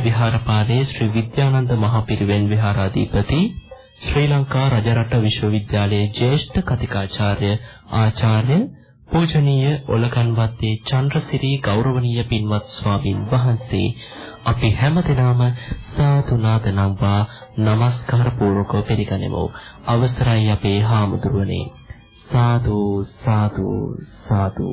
මාතලේ විහාරපාලේ ශ්‍රී විද්‍යානන්ද මහපිරිවෙන් විහාරාධිපති ශ්‍රී ලංකා රජරට විශ්වවිද්‍යාලයේ ජ්‍යෙෂ්ඨ කතිකාචාර්ය ආචාර්ය පූජනීය ඔලකන්වත්තේ චන්ද්‍රසිරි ගෞරවනීය පින්වත් ස්වාමින් වහන්සේ. අපි හැමදෙනාම සාදු නාද නම්වා নমස්කාර පූර්වකව පිළිගනිමු. අවසරයි අපේ හාමුදුරුවනේ. සාදු සාදු සාදු.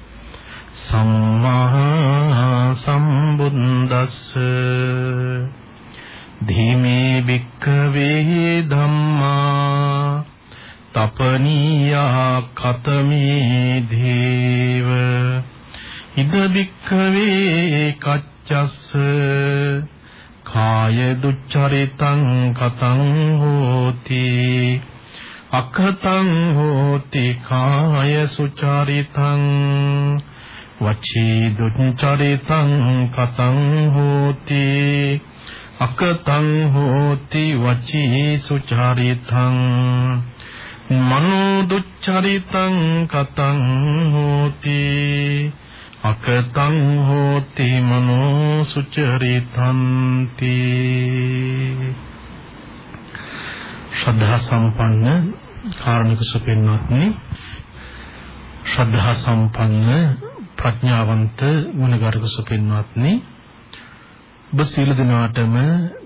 සම්මා සම්බුද්දස්ස ධීමේ භික්ඛවේ ධම්මා තපනීයා කතමේ දේව ඉද භික්ඛවේ කච්චස්ස කාය දුච්චරිතං කතං හෝති අකතං හෝති කාය සුචරිතං වචී දුච්චරිතං කතං හෝති අකතං හෝති වචී සුචරිතං. මනෝ දුච්චරිතං කතං හෝති අකතං හෝති මනෝ සුචරිතන්ති. ශ්‍රද්ධා සම්පන්න කාරණික සුපින්වත්නි ශ්‍රද්ධා සම්පන්න ප්‍රඥාවන්ත ගුණගරුක සුපින්වත්නි ඔබ සියලු දෙනාටම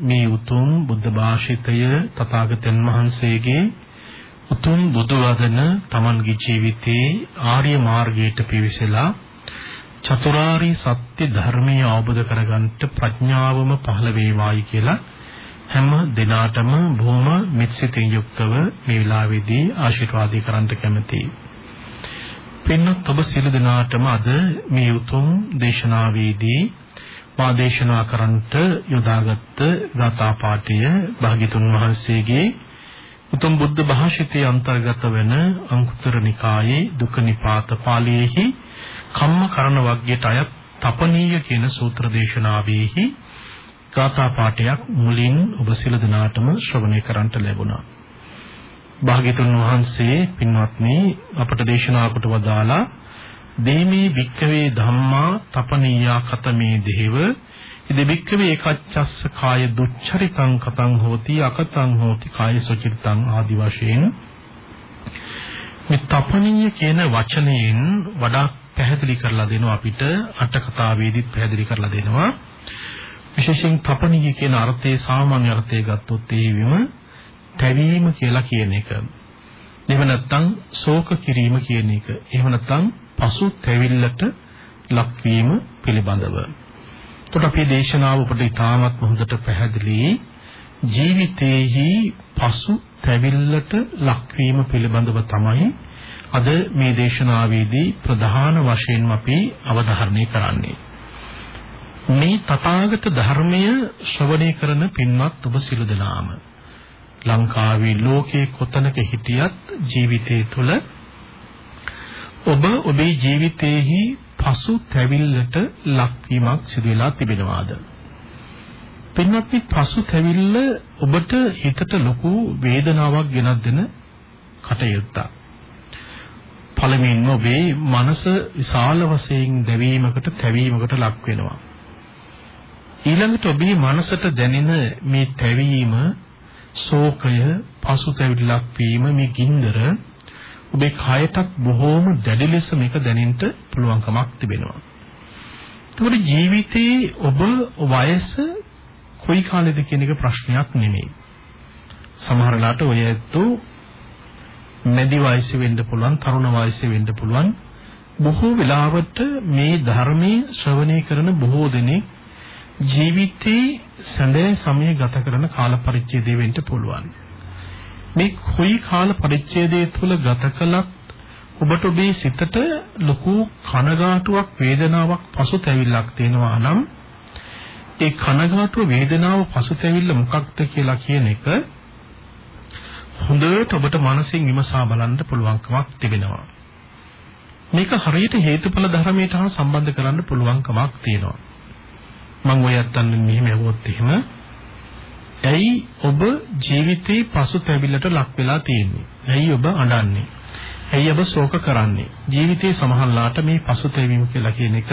මේ උතුම් බුද්ධ භාෂිතය තථාගතයන් වහන්සේගේ උතුම් බුදු වදන Tamanගේ ජීවිතේ ආර්ය මාර්ගයට පිවිසලා චතුරාරි සත්‍ය ධර්මය අවබෝධ කරගන්නට ප්‍රඥාවම පහළ වේවායි කියලා හැම දිනාටම බොහොම මෙත්සිතින් යුක්තව මේ වෙලාවේදී ආශිර්වාද කරන්න කැමතියි. පින්වත් ඔබ සියලු දෙනාටම අද මේ උතුම් දේශනාවේදී මා දේශනා කරන්නට යොදාගත් ගාථා පාඨය භාග්‍යතුන් වහන්සේගේ උතුම් බුද්ධ භාෂිතයේ අන්තර්ගත වෙන අංකුතර නිකායේ දුක නිපාත පාළියේහි කම්ම කරන වග්ගයට අයත් තපනීය කියන සූත්‍ර දේශනාවෙහි ගාථා පාඨයක් මුලින් ඔබ සියලු දෙනාටම ශ්‍රවණය කරන්නට ලැබුණා. භාග්‍යතුන් වහන්සේ පින්වත්නි අපට දේශනා කොට වදාලා දේමේ වික්කවේ ධම්මා තපනීයා කතමේ දේව ඉද වික්කවේ එකච්චස්ස කාය දුච්චරිතං කතං හෝති අකතං හෝති කාය සුචිතං ආදි වශයෙන් මේ තපනීය කියන වචනයෙන් වඩා පැහැදිලි කරලා දෙනවා අපිට අට කතාවේදීත් පැහැදිලි කරලා දෙනවා. විශේෂයෙන් තපනීය කියන අර්ථයේ සාමාන්‍ය අර්ථය ගත්තොත් ඒ විම තැවීම කියලා කියන එක. එහෙම නැත්නම් ශෝක කිරීම කියන එක. එහෙම නැත්නම් පසු තැවිල්ලට ලක්වීම පිළිබඳව. එතකොට අපේ දේශනාව ඔබට ඉතාමත් හොඳට පැහැදිලි ජීවිතයේහි පසු තැවිල්ලට ලක්වීම පිළිබඳව තමයි අද මේ දේශනාවේදී ප්‍රධාන වශයෙන්ම අපි අවධාරණය කරන්නේ. මේ තථාගත ධර්මය ශ්‍රවණය කරන පින්වත් ඔබ සිළු දෙනාම ලංකාවේ ලෝකේ කොතනක හිටියත් ජීවිතය තුළ ඔබ ඔබේ ජීවිතයේහි පසු තැවිල්ලට ලක්වීමක් සිදු වෙලා තිබෙනවාද? පින්වත්නි පසු තැවිල්ල ඔබට හිතට ලොකු වේදනාවක් ගෙනත් දෙන කටයුත්තක්. පළමුවෙන්ම ඔබේ මනස විශාල වශයෙන් දැවීමකට තැවීමකට ලක් වෙනවා. ඊළඟට ඔබේ මනසට දැනෙන මේ තැවීම ශෝකය පසුතැවිල්ලක් වීම මේ ගින්දර ඔබේ කයටත් බොහෝම දැඩි ලෙස මේක දැනෙන්න පුළුවන්කමක් තිබෙනවා. එතකොට ජීවිතේ ඔබ වයස කොයි කාලෙද කියන එක ප්‍රශ්නයක් නෙමෙයි. සමහර ලාට ඔය ඇත්තෝ මැදි වයසේ වෙන්න පුළුවන්, තරුණ වයසේ වෙන්න පුළුවන්. බොහෝ වෙලාවට මේ ධර්මයේ ශ්‍රවණය කරන බොහෝ දෙනෙක් ජීවිතේ සැඳෑ සමය ගත කරන කාල පරිච්ඡේදය වෙන්න පුළුවන්. මේ කුයි කාල පරිච්ඡේදය තුළ ගත කළත් ඔබට ඔබේ සිතට ලොකු කනගාටුවක් වේදනාවක් පසුතැවිල්ලක් තියෙනවා නම් ඒ කනගාටුව වේදනාව පසුතැවිල්ල මොකක්ද කියලා කියන එක හොඳට ඔබට මනසින් විමසා බලන්න පුළුවන්කමක් තිබෙනවා. මේක හරියට හේතුඵල ධර්මයට හා සම්බන්ධ කරන්න පුළුවන්කමක් තියෙනවා. මම ඔය අත්තන් මෙහෙම ඇහුවොත් එහෙම ඇයි ඔබ ජීවිතේ පසුතැවිල්ලට ලක් වෙලා තියෙන්නේ? ඇයි ඔබ අඬන්නේ? ඇයි ඔබ ශෝක කරන්නේ? ජීවිතේ සමහරලාට මේ පසුතැවීම කියලා කියන එක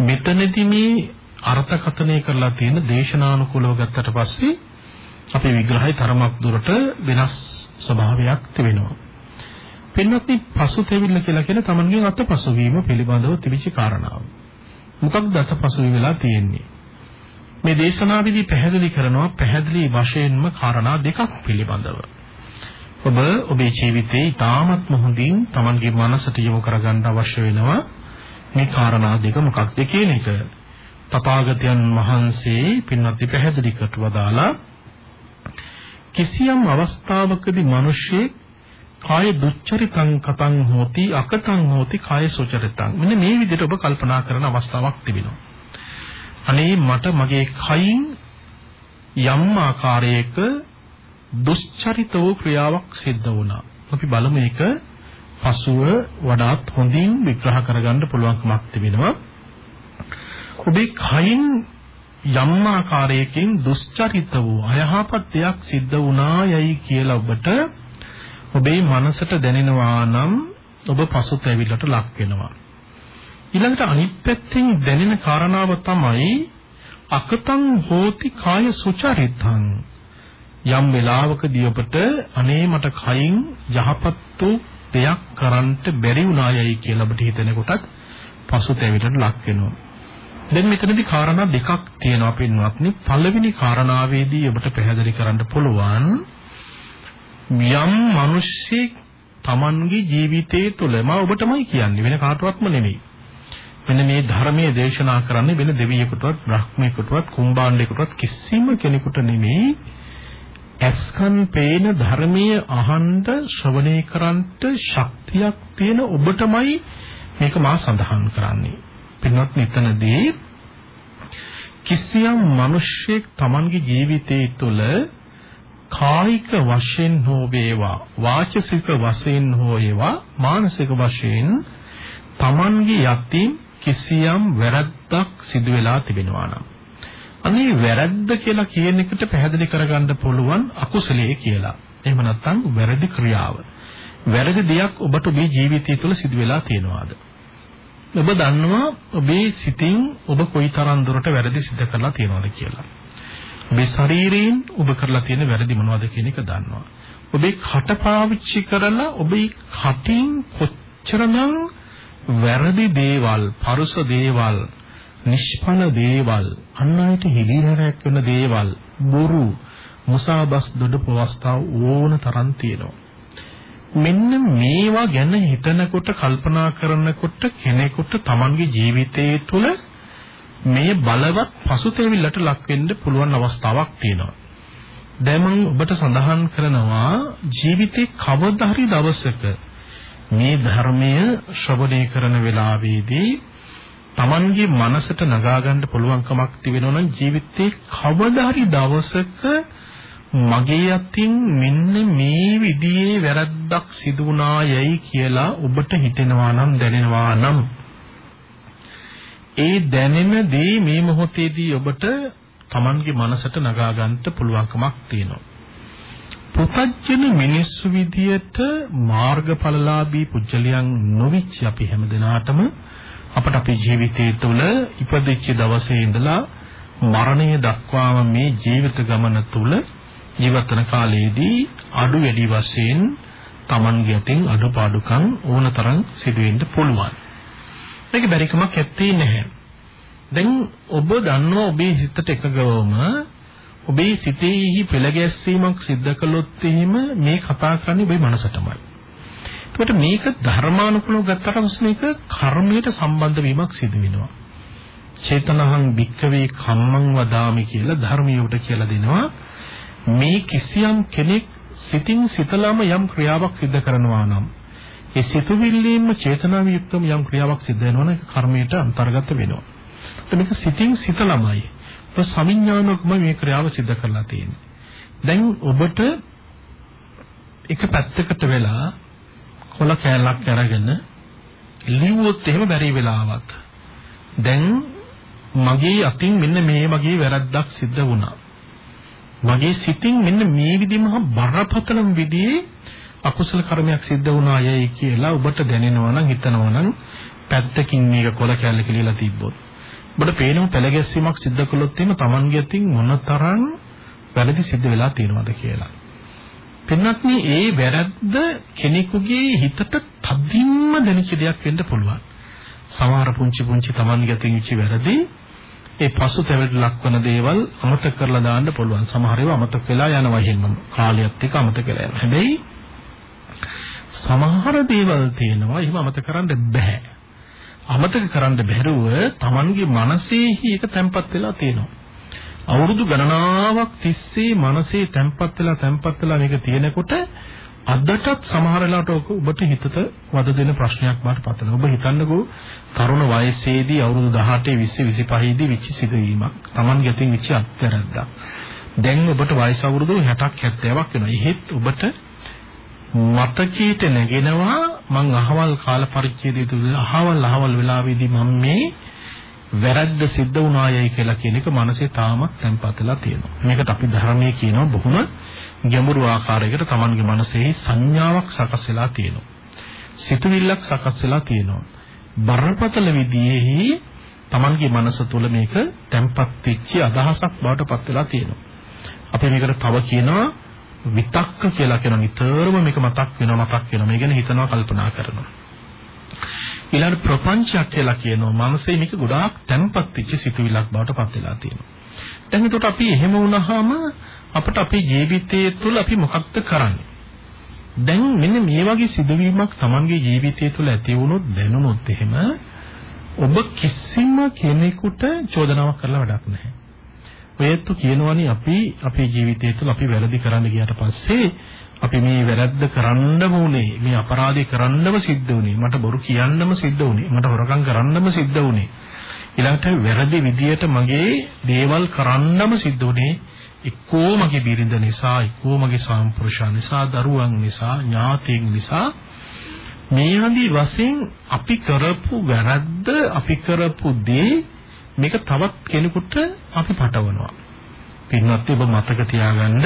මෙතනදී මේ අර්ථකථනය කරලා තියෙන දේශනානුකූලව ගත්තට පස්සේ අපේ විග්‍රහය තරමක් දුරට වෙනස් ස්වභාවයක් තිබෙනවා. පින්වත්නි පසුතැවිල්ල කියලා කියන තමන්ගේ අතපසුවීම පිළිබඳව තිබිච්ච කාරණාව. මොකක්ද අතපසුවීමලා තියෙන්නේ? මේ දේශනාවේදී පැහැදිලි කරනවා පැහැදිලි වශයෙන්ම කාරණා දෙකක් පිළිබඳව. ඔබ ඔබේ ජීවිතේ ඊටමත් හොඳින් Tamanගේ මනසට යොමු කරගන්න අවශ්‍ය වෙනවා මේ කාරණා දෙක මොකක්ද කියන එක. තථාගතයන් වහන්සේ පින්වත්නි පැහැදිලි කොට වදාලා කිසියම් අවස්ථාවකදී මිනිසෙක් කාය දුච්චරිතං කතං හෝති අකතං හෝති කාය සුචරිතං මෙන්න මේ විදිහට ඔබ කල්පනා කරන අවස්ථාවක් තිබෙනවා අනේ මට මගේ කයින් යම් ආකාරයක දුෂ්චරිත වූ ක්‍රියාවක් සිද්ධ වුණා. අපි බලමු ඒක පසුව වඩාත් හොඳින් විග්‍රහ කරගන්න පුළුවන්කමක් තිබෙනවා. ඔබේ කයින් යම් ආකාරයකින් දුෂ්චරිත වූ අයහපත් දෙයක් සිද්ධ වුණා යයි කියලා ඔබට ඔබේ මනසට දැනෙනවා නම් ඔබ පසුතැවිල්ලට ලක් වෙනවා. ඊළඟට අනිත් පැත්තෙන් දැනෙන කාරණාව තමයි අකතං හෝති කාය සුචරිතං යම් වෙලාවකදී ඔබට අනේ මට කයින් යහපත් වූ දෙයක් කරන්නට බැරි වුණායයි කියලා ඔබට හිතෙන කොටත් පසුතැවිල්ලට ලක් වෙනවා. දැන් මෙතනදී කාරණා දෙකක් තියෙනවා පින්වත්නි. පළවෙනි කාරණාවේදී ඔබට පැහැදිලි කරන්න පුළුවන් යම් මිනිස්සෙක් Tamanගේ ජීවිතයේ තුල මම ඔබටමයි කියන්නේ වෙන කාටවත්ම නෙමෙයි. මෙන්න මේ ධර්මයේ දේශනා කරන්නේ වෙන දෙවියෙකුටවත් බ්‍රහ්මයෙකුටවත් කුම්බාණ්ඩයෙකුටවත් කිසිම කෙනෙකුට නෙමෙයි ඇස්කන් පේන ධර්මයේ අහන්න ශ්‍රවණය කරන්ට ශක්තියක් තියෙන ඔබටමයි මේක මා සඳහන් කරන්නේ. පින්වත් මෙතනදී කිසියම් මිනිසෙක් Tamanගේ ජීවිතයේ තුළ කායික වශයෙන් හෝ වේවා වාචසික වශයෙන් හෝ වේවා මානසික වශයෙන් Tamanගේ යතින් කිසියම් වැරද්දක් සිදු වෙලා තිබෙනවා නම් අනේ වැරද්ද කියලා කියන එකට පැහැදිලි කරගන්න පුළුවන් අකුසලයේ කියලා. එහෙම නැත්නම් වැරදි ක්‍රියාව. වැරදි දෙයක් ඔබට ඔබේ ජීවිතය තුළ සිදු වෙලා තියෙනවාද? ඔබ දන්නවා ඔබේ සිතින් ඔබ කොයිතරම් දුරට වැරදි සිදු කරලා තියෙනවද කියලා. ඔබේ ශරීරයෙන් ඔබ කරලා තියෙන වැරදි මොනවද කියන එක දන්නවා. ඔබේ කට පාවිච්චි කරලා ඔබේ කටින් කොච්චරනම් වැරදි දේවල්, පරුස දේවල්, නිෂ්ඵල දේවල්, අන් අයට හිලිහැරයක් වෙන දේවල්, බොරු, මුසාබස් දොඩපු අවස්ථා ඕන තරම් තියෙනවා. මෙන්න මේවා ගැන හිතනකොට කල්පනා කරනකොට කෙනෙකුට Tamanගේ ජීවිතයේ තුල මේ බලවත් පසුතැවිල්ලට ලක් වෙන්න පුළුවන් අවස්ථාවක් තියෙනවා. දැන් මම ඔබට සඳහන් කරනවා ජීවිතේ කවදා හරි දවසක මේ ධර්මය ශ්‍රවණය කරන වෙලාවේදී Tamanගේ මනසට නගා ගන්න පුළුවන්කමක් තිබෙනවා නම් ජීවිතේ කවදා හරි දවසක මගේ අතින් මෙන්න මේ විදිහේ වැරද්දක් සිදු වුණා යයි කියලා ඔබට හිතෙනවා නම් දැනෙනවා නම් ඒ දැනෙන දේ මේ මොහොතේදී ඔබට Tamanගේ මනසට නගා ගන්න පුළුවන්කමක් තියෙනවා. පුතජන මිනිස්සු විදියට මාර්ගඵලලාභී පුජ්‍යලයන් නොවිච්ච අපි හැමදෙනාටම අපට අපේ ජීවිතය තුළ ඉපදිච්ච දවසේ ඉඳලා මරණය දක්වාම මේ ජීවිත ගමන තුළ ජීවතන කාලයේදී අඩු වැඩි වශයෙන් Tamanගේ අතින් අඩුපාඩුකම් ඕනතරම් සිදුවෙන්න පුළුවන්. මේක බැරිකමක් ඇත්තේ නැහැ. දැන් ඔබ දන්නවා ඔබේ හිතට එකගවම ඔබේ සිතෙහි පෙළ ගැස්සීමක් සිද්ධ කළොත් එහෙම මේ කතා කරන්නේ ඔබේ මනසටමයි. ඒකට මේක ධර්මානුකූලව ගත්තට පස්සේ මේක කර්මයට සම්බන්ධ වීමක් සිදු වෙනවා. චේතනහං භික්කවේ කම්මං වදාමි කියලා ධර්මියට කියලා දෙනවා. මේ කිසියම් කෙනෙක් සිතින් සිතලම යම් ක්‍රියාවක් සිදු කරනවා නම් ඒ සිතුවිල්ලීම චේතනාව යුක්තම යම් ක්‍රියාවක් සිදු වෙනවා නම් ඒක කර්මයට අන්තර්ගත වෙනවා. මේක සිතින් සිතලමයි. ඒ සමිඥානකම මේ ක්‍රියාව සිදු කරලා තියෙන්නේ. දැන් ඔබට එක පැත්තකට වෙලා කොල කෑල්ලක් අරගෙන ලිව්වොත් එහෙම බැරි වෙලාවක්. දැන් මගේ අතින් මෙන්න මේ වගේ වැරද්දක් සිද්ධ වුණා. මගේ සිතින් මෙන්න මේ විදිහම බරපතලම විදිහේ අකුසල කර්මයක් සිද්ධ වුණා යයි කියලා ඔබට දැනෙනවා නම් හිතනවා නම් පැත්තකින් මේක කොල කැල්ල කියලා තිබ්බොත් ඔබට පේනම පළගැස්සීමක් සිද්ධ කළොත් එහෙම Tamange අතින් මොනතරම් වැරදි සිද්ධ වෙලා තියෙනවද කියලා. පින්වත්නි ඒ වැරද්ද කෙනෙකුගේ හිතට තදින්ම දැනෙච්ච දෙයක් වෙන්න පුළුවන්. සමහර පුංචි පුංචි Tamange අතින් ඉච්ච වැරදි ඒ පසුතැවිලි ලක්වන දේවල් අමතක කරලා දාන්න පුළුවන්. සමහර ඒවා අමතක වෙලා යනවා එහෙමම. කාලයත් එක්ක අමතක වෙලා යනවා. හැබැයි සමහර දේවල් තියෙනවා එහෙම අමතක කරන්න බෑ. අමතක කරන්න බැරුව Tamanගේ මනසේහි ඒක තැම්පත් වෙලා තියෙනවා. අවුරුදු ගණනාවක් තිස්සේ මනසේ තැම්පත් වෙලා තැම්පත් වෙලා මේක තියෙනකොට අදටත් සමහර වෙලාවට ඔබට හිතට වද දෙන ප්‍රශ්නයක් බාට පතන. ඔබ හිතන්නකෝ තරුණ වයසේදී අවුරුදු 18 20 25 දී විචි සිදුවීමක්. Taman ගැතින් විචි අත්තරද්දා. දැන් ඔබට වයස අවුරුදු 60ක් 70ක් වෙනවා. එහෙත් ඔබට මතකීට නැගෙනවා මං අහවල් කාල පරිච්ඡේදයේ තුල අහවල් අහවල් වෙලාවේදී මම මේ වැරද්ද සිද්ධ වුණායයි කියලා කියන එක මනසේ තාමත් තැම්පත් වෙලා තියෙනවා. මේකට අපි ධර්මයේ කියනවා බොහොම ගැඹුරු ආකාරයකට Tamanගේ මනසේ සංඥාවක් සකස් වෙලා තියෙනවා. සිතුවිල්ලක් සකස් වෙලා තියෙනවා. බරපතල විදියෙහි Tamanගේ මනස තුළ මේක තැම්පත් වෙච්ච අදහසක් බවට පත් වෙලා තියෙනවා. අපි මේකට තව කියනවා විතක්ක කියලා කියන නිතරම මේක මතක් වෙනවා මතක් වෙනවා. මේ ගැන හිතනවා කල්පනා කරනවා. ඊළඟ ප්‍රපංචයක් කියලා කියනවා. මනසේ මේක ගොඩාක් තැම්පත් වෙච්ච සිතුවිල්ලක් බවට පත් වෙලා තියෙනවා. දැන් එතකොට අපි එහෙම වුණාම අපිට අපේ ජීවිතය තුළ අපි මොකක්ද කරන්නේ? දැන් මෙන්න මේ වගේ සිදුවීමක් Tamanගේ ජීවිතය තුළ ඇති වුණොත් දැනුනොත් එහෙම ඔබ කිසිම කෙනෙකුට චෝදනාවක් කරලා වැඩක් නැහැ. ඔයත් කියනවනේ අපි අපේ ජීවිතය තුළ අපි වැරදි කරන්න ගියාට පස්සේ අපි මේ වැරද්ද කරන්නම උනේ මේ අපරාධය කරන්නම සිද්ධ වුනේ මට බොරු කියන්නම සිද්ධ වුනේ මට හොරකම් කරන්නම සිද්ධ වුනේ ඊළඟට වැරදි විදියට මගේ දේවල් කරන්නම සිද්ධ වුනේ එක්කෝ මගේ බිරිඳ නිසා එක්කෝ මගේ සාම්ප්‍රශා නිසා දරුවන් නිසා ඥාතීන් නිසා මේ ආදී වශයෙන් අපි කරපු වැරද්ද අපි කරපු දේ මේක තවත් කෙනෙකුට අපි පටවනවා පින්වත් ඔබ මතක තියාගන්න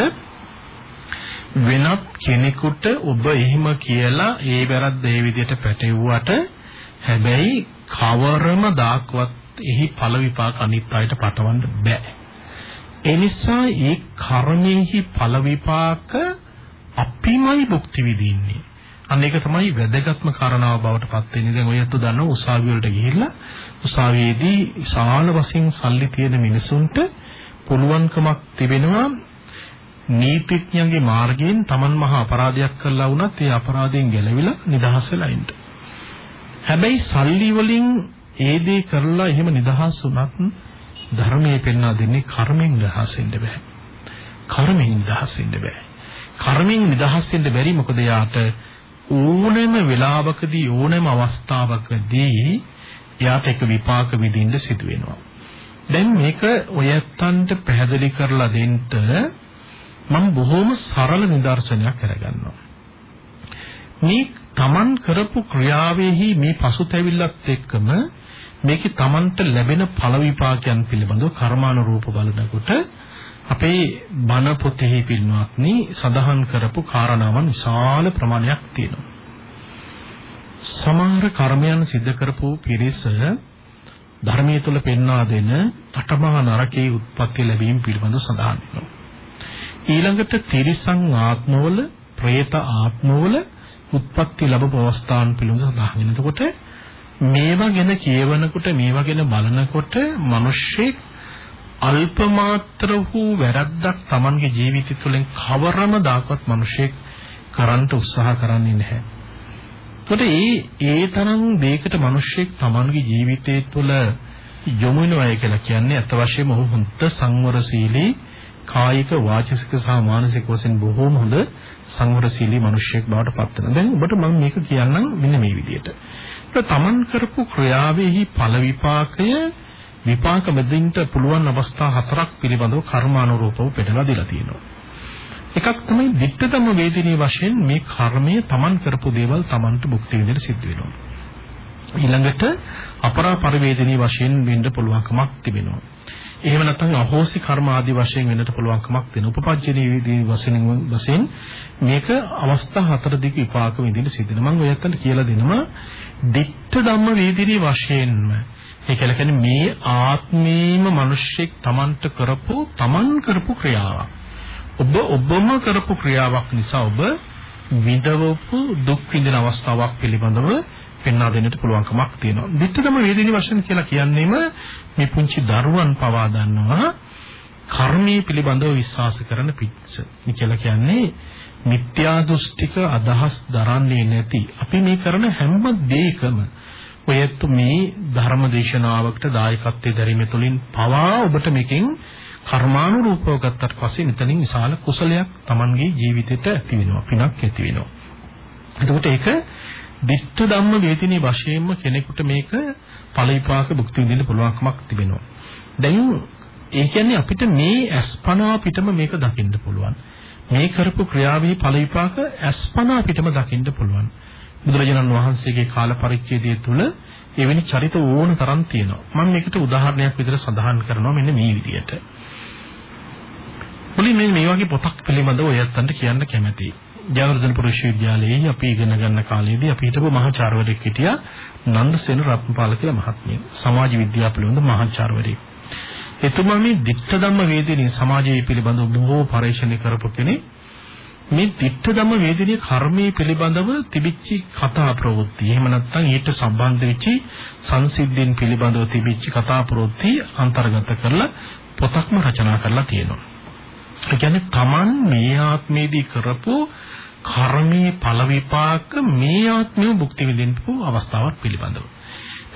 වෙනත් කෙනෙකුට ඔබ එහෙම කියලා ඒ වැරද්ද ඒ විදිහට පැටවුවට හැබැයි කවරම දාක්වත් එහි ඵල විපාක අනිත් අයට පටවන්න බෑ. ඒ නිසා ඒ කර්මෙහි ඵල විපාක අපිමයි භුක්ති විඳින්නේ. අන්න ඒක තමයි වැදගත්ම කාරණාව බවට පත් වෙන්නේ. දැන් ඔයත් දන්නවා උසාවිය වලට ගිහිල්ලා උසාවියේදී ශාල වශයෙන් සල්ලි තියෙන මිනිසුන්ට පුළුවන්කමක් තිබෙනවා නීතිඥයන්ගේ මාර්ගයෙන් Taman මහා අපරාධයක් කළා වුණත් ඒ අපරාධයෙන් ගැලවිලා නිදහස් වෙලා ඉන්න. හැබැයි සල්ලි වලින් ඒ දේ කරලා එහෙම නිදහස් වුණත් ධර්මයේ පෙන්වා දෙන්නේ කර්මෙන් නිදහස් වෙන්න බෑ. කර්මෙන් නිදහස් වෙන්න බෑ. කර්මෙන් නිදහස් වෙන්න බැරි මොකද යාට ඕනෑම වෙලාවකදී ඕනෑම අවස්ථාවකදී යාට එක විපාක විඳින්න සිදු වෙනවා. දැන් මේක ඔයත්තන්ට පැහැදිලි කරලා දෙන්න මම බොහොම සරල නිදර්ශනයක් කරගන්නවා. මේ Taman කරපු ක්‍රියාවෙහි මේ පසුතැවිල්ලත් එක්කම මේකේ Tamanට ලැබෙන ඵල විපාකයන් පිළිබඳව කර්මානුරූප බලනකොට අපේ බණ පොතෙහි පින්වත්නි සඳහන් කරපු කාරණාවන් විශාල ප්‍රමාණයක් තියෙනවා. සමහර කර්මයන් සිද්ධ කරපු පිරිස ධර්මයේ තුල පෙන්වා දෙන අටමහා නරකයේ උත්පත්ති ලැබීම පිළිබඳව සඳහන් වෙනවා. ඊළඟට තිරිසන් ආත්මවල, പ്രേත ආත්මවල උත්පත්ති ලැබපු අවස්ථාන් පිළිබඳව සඳහන් වෙනවා. එතකොට මේවා ගැන කියවනකොට මේවා ගැන බලනකොට මිනිස්සෙක් අල්ප මාත්‍ර වූ වැරද්දක් Tamanගේ ජීවිතය තුළින් කවරම දාකවත් මිනිසෙක් කරන්න උත්සාහ කරන්නේ නැහැ. එතකොට ඒ ඒ තරම් දෙයකට මිනිසෙක් Tamanගේ ජීවිතය තුළ යොමු වෙනවා කියලා කියන්නේ අත වශයෙන්ම ඔහු හුත් සංවරශීලී කායික වාචික සහ මානසික වශයෙන් බොහෝම හොඳ සංවරශීලී මිනිසෙක් බවට පත් වෙනවා. දැන් ඔබට මම මේක කියන්නම් මෙන්න මේ විදිහට. ඒක තමන් කරපු ක්‍රියාවෙහි ඵල විපාකය විපාක මෙදින්ට පුළුවන් අවස්ථා හතරක් පිළිබඳව කර්මානුරූපව පෙන්නලා දීලා තියෙනවා. එකක් තමයි විත්තතම වේදිනී වශයෙන් මේ කර්මය තමන් කරපු දේවල් තමන්ට භුක්ති විඳින්න සිද්ධ වෙනවා. ඊළඟට අපරා පරිවේදිනී වශයෙන් වෙන්න පුළුවන්කමක් තිබෙනවා. එහෙම නැත්නම් අහෝසි කර්ම ආදී වශයෙන් වෙන්නට පුළුවන්කමක් තියෙන උපපජ්ජනී විදී වශයෙන් වශයෙන් මේක අවස්ථා හතර දිග විපාක විඳින්න සිද්ධ වෙනවා. මම ඔයයන්ට කියලා දෙනවා ditta ධම්ම වේදිනී වශයෙන්ම ඒ කියන්නේ මේ ආත්මීයම මිනිස්සෙක් Tamanට කරපු Taman කරපු ක්‍රියාවක්. ඔබ ඔබම කරපු ක්‍රියාවක් නිසා ඔබ විඳවපු දුක් විඳින අවස්ථාවක් පිළිබඳව පෙන්වා දෙන්නට පුළුවන්කමක් තියෙනවා. විත්තරම වේදිනී වශයෙන් කියලා කියන්නේම මේ පුංචි දරුවන් පවා දන්නවා කර්මයේ පිළිබඳව විශ්වාස කරන පිටස. මේ කියලා කියන්නේ මිත්‍යා දෘෂ්ටික අදහස් දරන්නේ නැති. අපි මේ කරන හැම දෙයකම ඔයත් මේ ධර්ම දේශනාවකට දායකත්වයේ දැරීම තුළින් පවා ඔබට මේකෙන් කර්මානුරූපව ගත්තට පස්සේ මෙතනින් විශාල කුසලයක් Tamanගේ ජීවිතේට ඇති වෙනවා. පිනක් ඇති වෙනවා. එතකොට ඒක ditta ධම්ම වේදිනේ වශයෙන්ම කෙනෙකුට මේක ඵල විපාක භුක්ති විඳින්න පුළුවන්කමක් තිබෙනවා. දැන් ඒ කියන්නේ අපිට මේ අස්පනා පිටම මේක දකින්න පුළුවන්. මේ කරපු ක්‍රියාවේ ඵල විපාක අස්පනා පිටම දකින්න පුළුවන්. බුදුරජාණන් වහන්සේගේ කාල පරිච්ඡේදය තුල එවැනි චරිත ඕන තරම් තියෙනවා. මම මේකට උදාහරණයක් විදිහට සඳහන් කරනවා මෙන්න මේ විදිහට. මුලින් මේ මේ වගේ පොතක් පිළිබඳව ඔයයන්ට කියන්න කැමතියි. ජයවර්ධනපුර විශ්වවිද්‍යාලයේ අපි ඉගෙන ගන්න කාලේදී අපි හිටපු මහාචාර්යවරයෙක් හිටියා නන්දසේන රත්නපාල කියලා මහත්මිය. සමාජ විද්‍යාව පිළිබඳ මහාචාර්යවරයෙක්. එතුමා මේ ditta ධම්ම වේදිනේ සමාජයේ පිළිබඳව බොහෝ පරීක්ෂණ කරපු කෙනෙක්. මේ ditta ධම්ම වේදිනේ කර්මයේ පිළිබඳව තිබිච්ච කතා ප්‍රවෘත්ති. එහෙම නැත්නම් ඊට සම්බන්ධ වෙච්ච සංසිද්ධීන් පිළිබඳව තිබිච්ච කතා ප්‍රවෘත්ති අන්තර්ගත කරලා පොතක්ම රචනා කරලා තියෙනවා. ඒ කියන්නේ Taman මේ ආත්මේදී කරපු කර්මයේ ඵල විපාක මේ ආත්මෙම භුක්ති විඳින්න අවස්ථාවක් පිළිබඳව.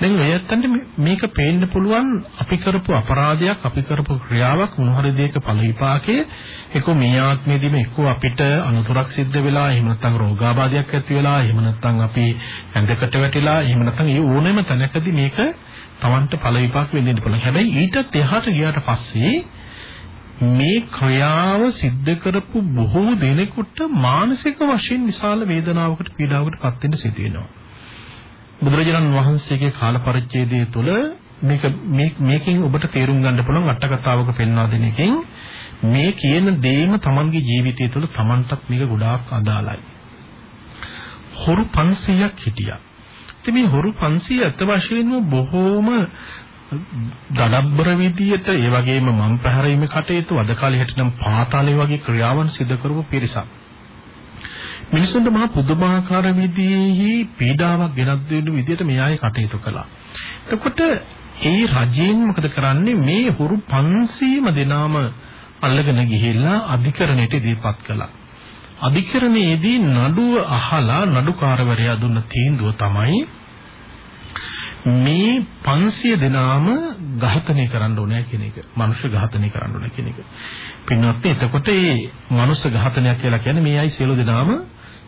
දැන් ඔයත්තන්ට මේක පේන්න පුළුවන් අපි කරපු අපරාධයක් අපි කරපු ක්‍රියාවක් මොන හරි දෙයක ඵල විපාකයේ එක්ක මේ ආත්මයේදීම එක්ක අපිට අනුතරක් සිද්ධ වෙලා එහෙම නැත්නම් රෝගාබාධයක් ඇති වෙලා එහෙම නැත්නම් අපි ඇඳකට වැටිලා එහෙම නැත්නම් ඒ ඕනෑම තැනකදී මේක Tamanට ඵල විපාක වෙන්න පුළුවන්. හැබැයි ඊටත් එහාට ගියාට පස්සේ මේ ක්‍රියාව සිද්ධ කරපු බොහෝ දෙනෙකුට මානසික වශයෙන් විශාල වේදනාවකට පීඩාවකට පත් වෙන්න සිදු වෙනවා. බුදුරජාණන් වහන්සේගේ කාල පරිච්ඡේදය තුළ මේක මේකෙන් ඔබට තේරුම් ගන්න පුළුවන් අට කතාවක පෙන්වා දෙන එකෙන් මේ කියන දේම Tamanගේ ජීවිතය තුළ Tamanටත් මේක ගොඩාක් අදාළයි. හොරු 500ක් හිටියා. ඉතින් මේ හොරු 500 අත වශයෙන්ම බොහෝම දඩබ්බර විදියට ඒ වගේම මම් පැහැරීමේ කටයුතු අද කාලේ හැටිනම් පාතාලේ වගේ ක්‍රියාවන් සිදු කරපු පිරිසක්. මිනිසුන්ට මහා පුදුමාකාර විදිහේ පීඩාවක් ගෙනත් දෙන්න විදියට මේ අය කටයුතු කළා. එතකොට ඒ රජයෙන් මොකද කරන්නේ මේ හුරු 500ම දෙනාම අල්ලගෙන ගිහිල්ලා අධිකරණයට ඉදිරිපත් කළා. අධිකරණයේදී නඩුව අහලා නඩුකාරවරයා දුන්න තීන්දුව තමයි මේ 500 දෙනාම ඝාතනය කරන්න ඕනේ කියන එක. මනුෂ්‍ය ඝාතනය කරන්න ඕනේ කියන එක. පින්වත්නි එතකොට මේ මනුෂ්‍ය ඝාතනයක් කියලා කියන්නේ මේ අය සියලු දෙනාම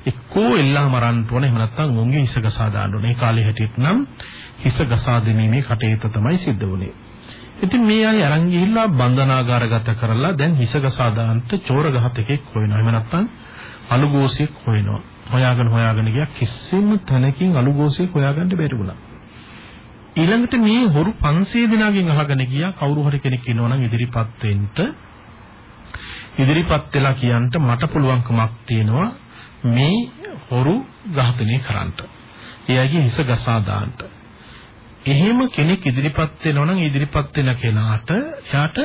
එක්කෝ එල්ලා මරන්න ඕනේ එහෙම නැත්නම් උන්ගේ හිස ගසා දාන්න ඕනේ. ඒ කාලේ හැටියට නම් හිස ගසා දැමීමේ කටයුත්ත තමයි සිද්ධ වුනේ. ඉතින් මේ අය අරන් ගිහිල්ලා බන්ධනාගාරගත කරලා දැන් හිස ගසා දාන්නට චෝර ඝාතකෙක් හොයනවා. එහෙම නැත්නම් අලුගෝසියෙක් හොයනවා. හොයාගෙන හොයාගෙන ගියා කිසිම තැනකින් අලුගෝසියෙක් හොයාගන්න බැරි වුණා. ඊළඟට මේ හොරු 500 දෙනාගෙන් අහගෙන ගියා කවුරු හරි කෙනෙක් ඉන්නවනම් ඉදිරිපත් වෙන්න ඉදිරිපත් වෙලා කියන්න මට පුළුවන්කමක් තියෙනවා මේ හොරු ඝාතනය කරන්න. එයාගේ හිස ගසා දාන්න. එහෙම කෙනෙක් ඉදිරිපත් වෙනවා නම් ඉදිරිපත් වෙන කෙනාට එයාට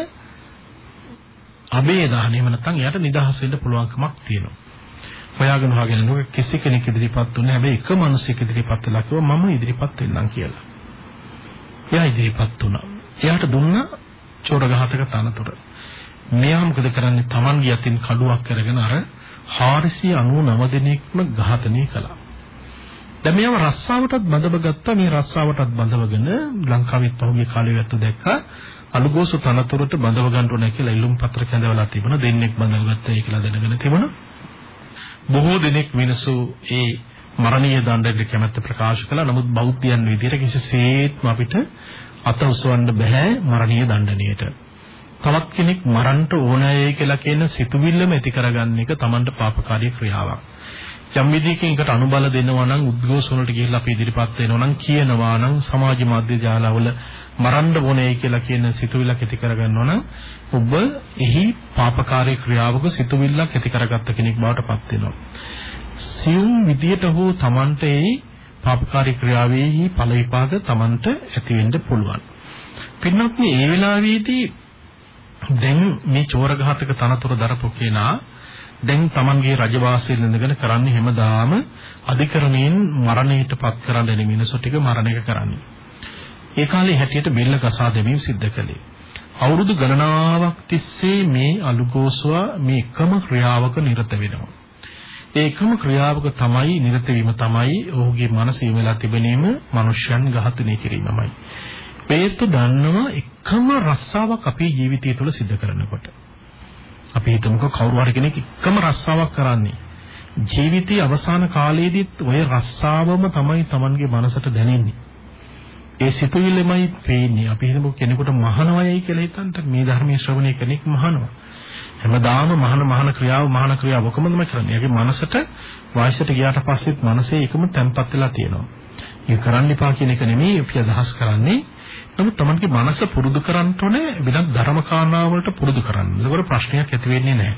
අබේ දාන එහෙම නැත්නම් එයාට නිදහස් වෙන්න පුළුවන්කමක් තියෙනවා. හොයාගෙන හොයාගෙන නෝ කිසි කෙනෙක් ඉදිරිපත් වුණේ හැබැයි එක මිනිහෙක් ඉදිරිපත් වෙලා කිව්වා මම ඉදිරිපත් වෙන්නම් කියලා. එයා ඉදිරිපත් වුණා. එයාට දුන්න චෝරඝාතක තනතුර. මෙයා මොකද කරන්නේ? Tamanගේ අතින් කඩුවක් කරගෙන අර 499 දෙනෙක්ම ඝාතනය කළා. දැන් මෙයාව රස්සාවටත් බඳව ගත්තා. මේ රස්සාවටත් බඳවගෙන ලංකාවෙත් පහුගිය කාලේ වැත්තු දැක්කා. අලුගෝසු තනතුරට බඳව ගන්න ඕනේ කියලා ඉල්ලුම් පත්‍ර කැඳවලා තිබුණා. දෙන්නෙක් බඳවගත්තයි කියලා දැනගෙන තිබුණා. බොහෝ දෙනෙක් මිනිසු ඒ මරණීය දඬුවමට කැමැත්ත ප්‍රකාශ කළා. නමුත් බෞද්ධයන් විදිහට කිසිසේත්ම අපිට අත උසවන්න බෑ මරණීය දඬුවමට. තවත් කෙනෙක් මරන්න ඕනෑයි කියලා කියන සිතුවිල්ලම ඇති කරගන්න එක Tamanට පාපකාරී ක්‍රියාවක්. යම් විදිහකින් එකට අනුබල දෙනවා නම් උද්ඝෝෂණයට ගිහිල්ලා අපි ඉදිරිපත් වෙනවා නම් කියනවා නම් සමාජ මාධ්‍ය ජාලවල මරන්න ඕනේ කියලා කියන සිතුවිල්ලක් ඇති කරගන්නවා නම් ඔබ එහි පාපකාරී ක්‍රියාවක සිතුවිල්ලක් ඇති කරගත්ත කෙනෙක් බවට පත් වෙනවා. සියුම් විදියට හෝ Tamante ඒ පාපකාරී ක්‍රියාවෙහි ඵල විපාක Tamante ඇති වෙන්න පුළුවන්. පින්නත් මේ වෙලාවේදී දැන් මේ චෝරඝාතක තනතුර දරපු කෙනා දැන් Tamanගේ රජවාසයේ ඉඳගෙන කරන්නේ හැමදාම අධිකරණයෙන් මරණයට පත් කරන්න දෙන මිනිස්සු ටික මරණයක කරන්නේ. ඒ කාලේ හැටියට බෙල්ල ගසා දැමීම සිද්ධ කළේ. අවුරුදු ගණනාවක් තිස්සේ මේ අලුගෝසුවා මේ එකම ක්‍රියාවක නිරත වෙනවා. ඒ එකම ක්‍රියාවක තමයි නිරත වීම තමයි ඔහුගේ මනස යොමලා තිබෙනීම මනුෂ්‍යයන් ඝාතනය කිරීමමයි. මේත් දන්නවා එකම රස්සාවක් අපේ ජීවිතය තුළ සිද්ධ කරනකොට. අපි හිතමුකෝ කවුරු හරි කෙනෙක් එකම රස්සාවක් කරන්නේ. ජීවිතයේ අවසාන කාලයේදීත් ওই රස්සාවම තමයි Tamanගේ මනසට දැනෙන්නේ. ඒ සිතුවිල්ලමයි පේන්නේ. අපි හිතමු කෙනෙකුට මහානවයයි කියලා හිතන්න මේ ධර්මයේ ශ්‍රවණය කෙනෙක් මහානව. හැමදාම මහාන මහාන ක්‍රියාව මහාන ක්‍රියාව ඔකමද කරන්නේ. ඒගේ මනසට වයසට ගියාට පස්සෙත් මනසේ එකම තැම්පත් වෙලා තියෙනවා. ඒක කරන්න එපා කියන එක නෙමෙයි අපි අදහස් කරන්නේ. නමුත් Tamanගේ මනස පුරුදු කරන්න ඕනේ වෙනත් ධර්ම කාරණා වලට පුරුදු කරන්න. ඒකවල ප්‍රශ්නයක් ඇති වෙන්නේ නැහැ.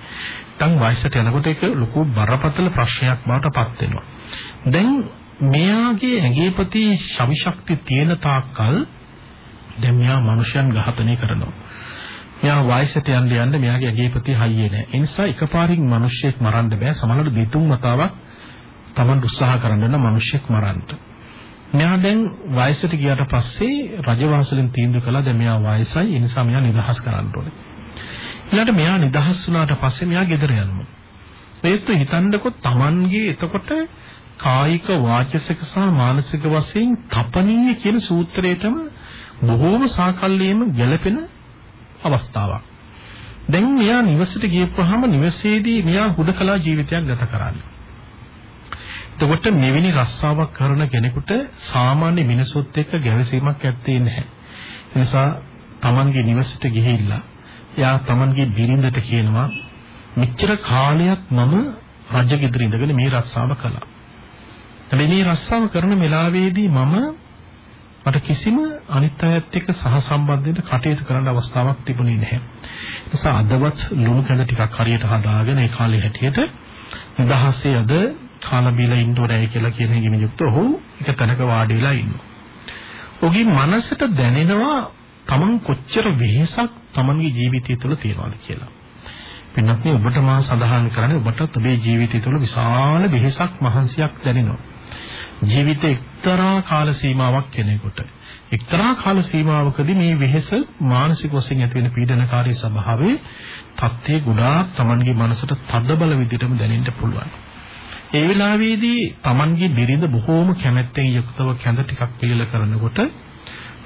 නැත්නම් වයසට යනකොට ඒක ලොකු බරපතල ප්‍රශ්නයක් බවට පත් වෙනවා. දැන් මෙයාගේ ඇඟේපති ශවි ශක්තිය තියෙන තාක්කල් දැන් මෙයා මනුෂ්‍යයන් ඝාතනය කරනවා. මෙයා වයසට යන්න යන්න මෙයාගේ ඇඟේපති හයියේ නැහැ. ඒ නිසා එකපාරින් මිනිහෙක් මරන්න බෑ. සමහරවිට දෙතුන් වතාවක් Taman උත්සාහ කරන්න නම් මිනිහෙක් මරන්න. මෙයා දැන් වයසට ගියාට පස්සේ රජවාසලෙන් තීන්දුව කළා දැන් මෙයා වයසයි ඒ නිසා මෙයා නිදහස් කරන්න ඕනේ. ඊළඟට මෙයා නිදහස් වුණාට පස්සේ මෙයා ගෙදර යනවා. ඒත් හිතන්නකො Tamanගේ එතකොට කායික වාචසික සහ මානසික වශයෙන් තපනීය කියන සූත්‍රයටම බොහෝම සාකල්යෙම ගැලපෙන අවස්ථාවක්. දැන් මෙයා නිවසට ගියපුවාම නිවසේදී මෙයා හුදකලා ජීවිතයක් ගත කරන්නේ. එතකොට මෙවැනි රස්සාවක් කරන කෙනෙකුට සාමාන්‍ය මිනිසොත් එක්ක ගැවසීමක් ඇත්තේ නැහැ. ඒ නිසා Tamanගේ නිවසට ගිහිල්ලා එයා Tamanගේ බිරිඳට කියනවා මෙච්චර කාලයක් මම රජගෙදර ඉඳගෙන මේ රස්සාව කළා. හැබැයි මේ රස්සාව කරන වෙලාවේදී මම මට කිසිම අනිත් අයත් එක්ක සහසම්බන්ධ වෙන්න කටයුතු කරන්න අවස්ථාවක් තිබුණේ නැහැ. ඒ නිසා අදවත් ලුණු කැඳ ටිකක් හරියට හදාගෙන ඒ කාලේ හැටියට නිදහසේ අද කාලා බීලා ඉන්න ඕනේ කියලා කියන හැඟීම යුක්ත ඔහු එක තැනක වාඩි වෙලා ඉන්නවා. ඔහුගේ මනසට දැනෙනවා Taman කොච්චර වෙහෙසක් Tamanගේ ජීවිතය තුළ තියනවාද කියලා. පින්නත් ඔබට මා සඳහන් කරන්නේ ඔබට ඔබේ ජීවිතය තුළ විශාල වෙහෙසක් මහන්සියක් දැනෙනවා. ජීවිතේ එක්තරා කාල සීමාවක් කෙනෙකුට එක්තරා කාල සීමාවකදී මේ වෙහෙස මානසික වශයෙන් ඇති වෙන පීඩනකාරී ස්වභාවයේ தත්ත්වයේ ගොඩාක් Tamanගේ මනසට තදබල විදිහටම දැනෙන්න පුළුවන්. ඒ වෙලාවේදී Tamanගේ බිරිඳ බොහෝම කැමැත්තෙන් යුක්තව කැඳ ටිකක් පිළිල කරනකොට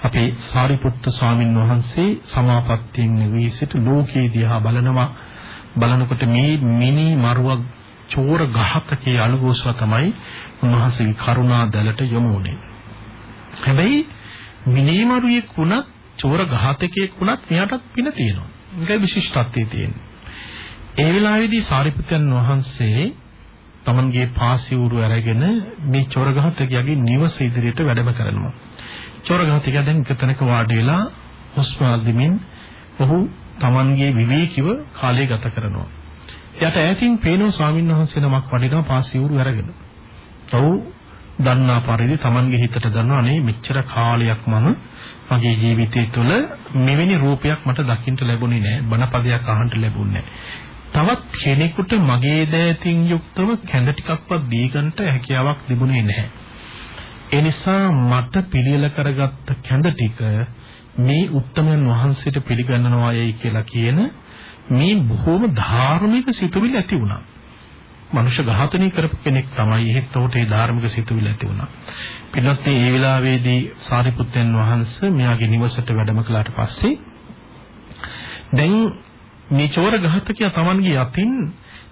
අපේ සාරිපුත්තු ස්වාමින් වහන්සේ සමාපත්තියෙන් නිවී සිට ලෝකේ දිහා බලනවා බලනකොට මේ මිනි මරුවක් චෝර ඝාතකයේ අනුගෝසව තමයි උන්වහන්සේගේ කරුණා දැලට යොමු වුනේ. හැබැයි මිනිමරුවෙක් වුණත් චෝර ඝාතකයෙක් වුණත් මෙයාටත් පින තියෙනවා. ඒකයි විශිෂ්ටත්වයේ තියෙන්නේ. ඒ වෙලාවේදී සාරිපුත්යන් වහන්සේ තමන්ගේ පාසිවුරු අරගෙන මේ චෝර ඝාතකයාගේ නිවස ඉදිරියට වැඩම කරනවා. චෝර ඝාතකයා දැන් එක තැනක වාඩි වෙලා හුස්ම අල්දිමින් ඔහු තමන්ගේ විවේකීව කාලය ගත කරනවා. එයාට ඈතින් පේනවා ස්වාමීන් වහන්සේ නමක් වඩිනවා පාසිවුරු අරගෙන. ඔව් දන්නා පරිදි Tamanගේ හිතට දන්නවා අනේ මෙච්චර කාලයක් මම මගේ ජීවිතය තුළ මෙවැනි රූපයක් මට දකින්න ලැබුණේ නැහැ. බණපදයක් අහන්න ලැබුණේ තවත් කෙනෙකුට මගේ දෑතින් යුක්තව කැඳ ටිකක්වත් දීගන්ට හැකියාවක් තිබුණේ නැහැ. ඒ නිසා මට පිළියෙල කරගත්ත කැඳ ටික මේ උත්තමයන් වහන්සේට පිළිගන්නවායයි කියලා කියන මේ බොහොම ධාර්මික සිතුවිලි ඇති වුණා. මනුෂ්‍ය ඝාතනය කරපු කෙනෙක් තමයි එහෙත් උට ඒ ධාර්මික සිතුවිලි ඇති වුණා. පින්වත් මේ වෙලාවේදී සාරිපුත්තයන් වහන්සේ මෙයාගේ නිවසට වැඩම කළාට පස්සේ දැන් මේ චෝර ඝාතකයා Tamanගේ අතින්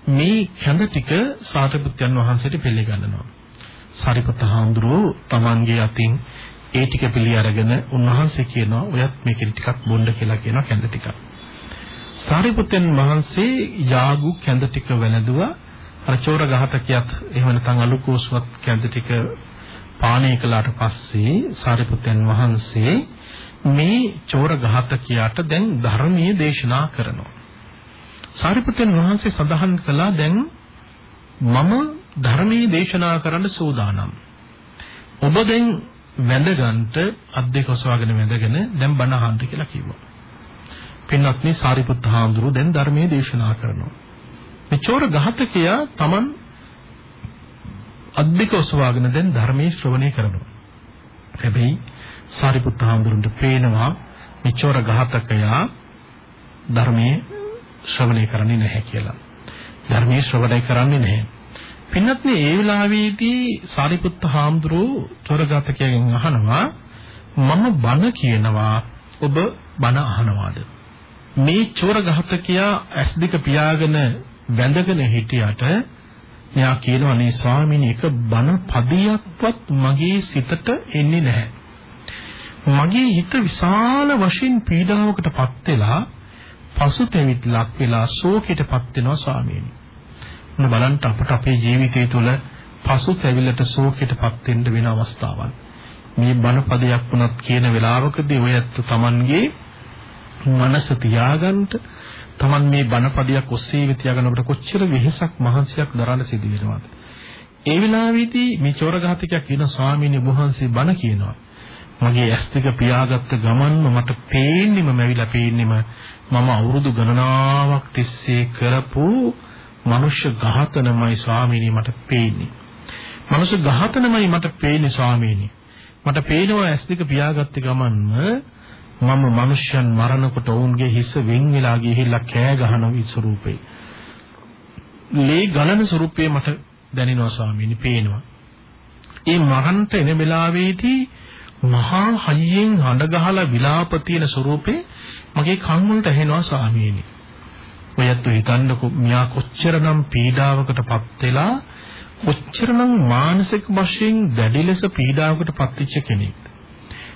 මේ කැඳ ටික සාරිපුත්යන් වහන්සේට පිළිගන්නවා. සාරිපුත්ත හාමුදුරුවෝ Tamanගේ අතින් ඒ ටික පිළි අරගෙන උන්වහන්සේ කියනවා ඔයත් මේකෙන් ටිකක් බොන්න කියලා කියනවා කැඳ ටිකක්. සාරිපුත්යන් වහන්සේ යාගු කැඳ ටික වැළඳුවා අර චෝර ඝාතකයාත් එහෙම නැත්නම් අලුකෝසුවත් කැඳ ටික පානය කළාට පස්සේ සාරිපුත්යන් වහන්සේ මේ චෝර ඝාතකයාට දැන් ධර්මයේ දේශනා කරනවා. සාරිපුත්යන් වහන්සේ සඳහන් කළා දැන් මම ධර්මයේ දේශනා කරන්න සූදානම්. ඔබ දැන් වැඳගන්ට අත් දෙක ඔසවාගෙන වැඳගෙන දැන් බණ අහන්න කියලා කිව්වා. පින්වත්නි සාරිපුත්ත හාමුදුරුවෝ දැන් ධර්මයේ දේශනා කරනවා. මේ චෝර ඝාතකයා Taman අද්දික ඔසවාගෙන දැන් ධර්මයේ ශ්‍රවණය කරනවා. හැබැයි සාරිපුත්ත හාමුදුරන්ට පේනවා මේ චෝර ඝාතකයා ධර්මයේ ශ්‍රවණය කරන්නේ නැහැ කියලා. ධර්මයේ ශ්‍රවණය කරන්නේ නැහැ. පින්වත්නි ඒ වෙලාවේදී සාරිපුත්ත හාමුදුරුවෝ චෝර ඝාතකයන් අහනවා මම බණ කියනවා ඔබ බණ අහනවාද? මේ චෝර ඝාතකයා ඇස් දෙක පියාගෙන වැඳගෙන හිටියට එයා කියනවා නේ ස්වාමීනි එක බණ පදියක්වත් මගේ සිතට එන්නේ නැහැ. මගේ හිත විශාල වශයෙන් පීඩාවකටපත් වෙලා පසුතැවිල්ලක් වෙලා ශෝකයටපත් වෙනවා ස්වාමීනි. මොන බලන්න අපට අපේ ජීවිතය තුළ පසුතැවිල්ලට ශෝකයටපත් වෙන්න වෙන අවස්ථාවක්. මේ බණ පදයක් වුණත් කියන වෙලාවකදී ඔයත් Tamanගේ මනස තියාගන්න Taman මේ බණපදයක් ඔස්සේ තියාගන්නකොට කොච්චර වෙහෙසක් මහන්සියක් දරන්න සිදු වෙනවද? ඒ වෙලාවේදී මේ චෝරඝාතකයා කියන ස්වාමීන් වහන්සේ බණ කියනවා. මගේ ඇස් දෙක පියාගත්ත ගමන්ම මට පේන්නෙම මැවිලා පේන්නෙම මම අවුරුදු ගණනාවක් තිස්සේ කරපු මනුෂ්‍ය ඝාතනමයි ස්වාමීනි මට පේන්නේ. මනුෂ්‍ය ඝාතනමයි මට පේන්නේ ස්වාමීනි. මට පේනවා ඇස් දෙක පියාගත්ත ගමන්ම මම මිනිස්යන් මරනකොට ඔවුන්ගේ හිස වෙන් වෙලා ගිහිල්ලා කෑ ගහන ස්වරූපේ. ලේ ගලන ස්වරූපේ මට දැනෙනවා ස්වාමීනි පේනවා. ඒ මරන්ට එන වෙලාවේදී මහා හයියෙන් හඬ ගහලා විලාප තියෙන ස්වරූපේ මගේ කන් වලට ඇහෙනවා ස්වාමීනි. ඔයත් හිතන්නකො මියා කොච්චරනම් පීඩාවකටපත් වෙලා කොච්චරනම් මානසික වශයෙන් දැඩි ලෙස පීඩාවකටපත් වෙච්ච කෙනෙක්.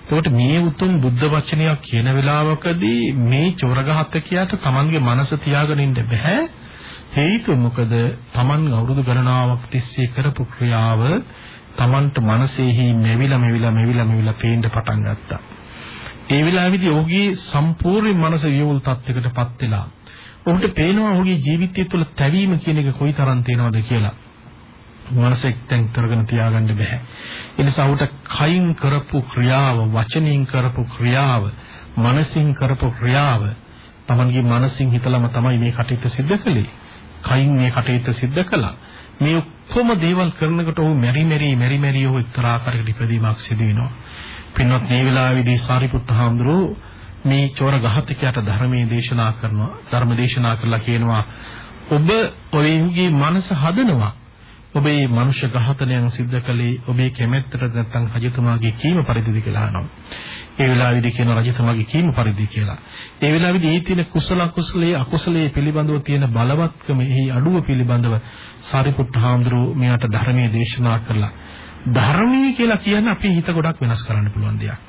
එතකොට මේ උතුම් බුද්ධ වචනයක් කියන වෙලාවකදී මේ චෝරගහත්තකියට Tamanගේ මනස තියාගෙන ඉන්න බෑ. හේතුව මොකද Taman අවුරුදු ගණනාවක් තිස්සේ කරපු ක්‍රියාව Tamanට මනසෙහි මෙවිලා මෙවිලා මෙවිලා මෙවිලා පේන්න පටන් ගත්තා. ඒ වෙලාවේදී ඔහුගේ සම්පූර්ණ මනස වියවුල් තත්යකටපත් වෙලා ඔහුට පේනවා ඔහුගේ ජීවිතය තුළ තැවීම කියන එක කොයිතරම් තියෙනවද කියලා. මනසෙක් දැන් කරගෙන තියාගන්න බෑ. ඒ නිසා උට කයින් කරපු ක්‍රියාව, වචනින් කරපු ක්‍රියාව, මනසින් කරපු ක්‍රියාව තමන්ගේ මනසින් හිතලම තමයි මේ කටයුත්ත සිද්ධ කළේ. කයින් මේ කටයුත්ත සිද්ධ කළා. මේ ඔක්කොම දේවල් කරනකොට ඔහු මෙරි මෙරි මෙරි මෙරි ඔහු එක්තරා ආකාරයකට ඉපදීමක් සිදු වෙනවා. පින්වත් මේ වෙලාවේදී සාරිපුත්ත හාමුදුරුවෝ මේ චෝර ඝාතකයාට ධර්මයේ දේශනා කරනවා. ධර්ම දේශනා කරලා කියනවා ඔබ ඔයගේ මනස හදනවා ඔබේ මනුෂ්‍ය ඝාතනයන් සිද්ධ කළේ ඔබේ කැමැත්තට නැත්නම් රජතුමාගේ කීම පරිදිද කියලා අහනවා. ඒ වෙලාවේදී කියන රජතුමාගේ කීම පරිදි කියලා. ඒ වෙලාවේදී ඒ තියෙන කුසල කුසලයේ අකුසලයේ පිළිබඳව තියෙන බලවත්කම එහි අඩුව පිළිබඳව සාරිපුත්ත හාමුදුරුවෝ මෙයාට ධර්මයේ දේශනා කළා. ධර්මයේ කියලා කියන්නේ අපේ හිත ගොඩක් වෙනස් කරන්න පුළුවන් දෙයක්.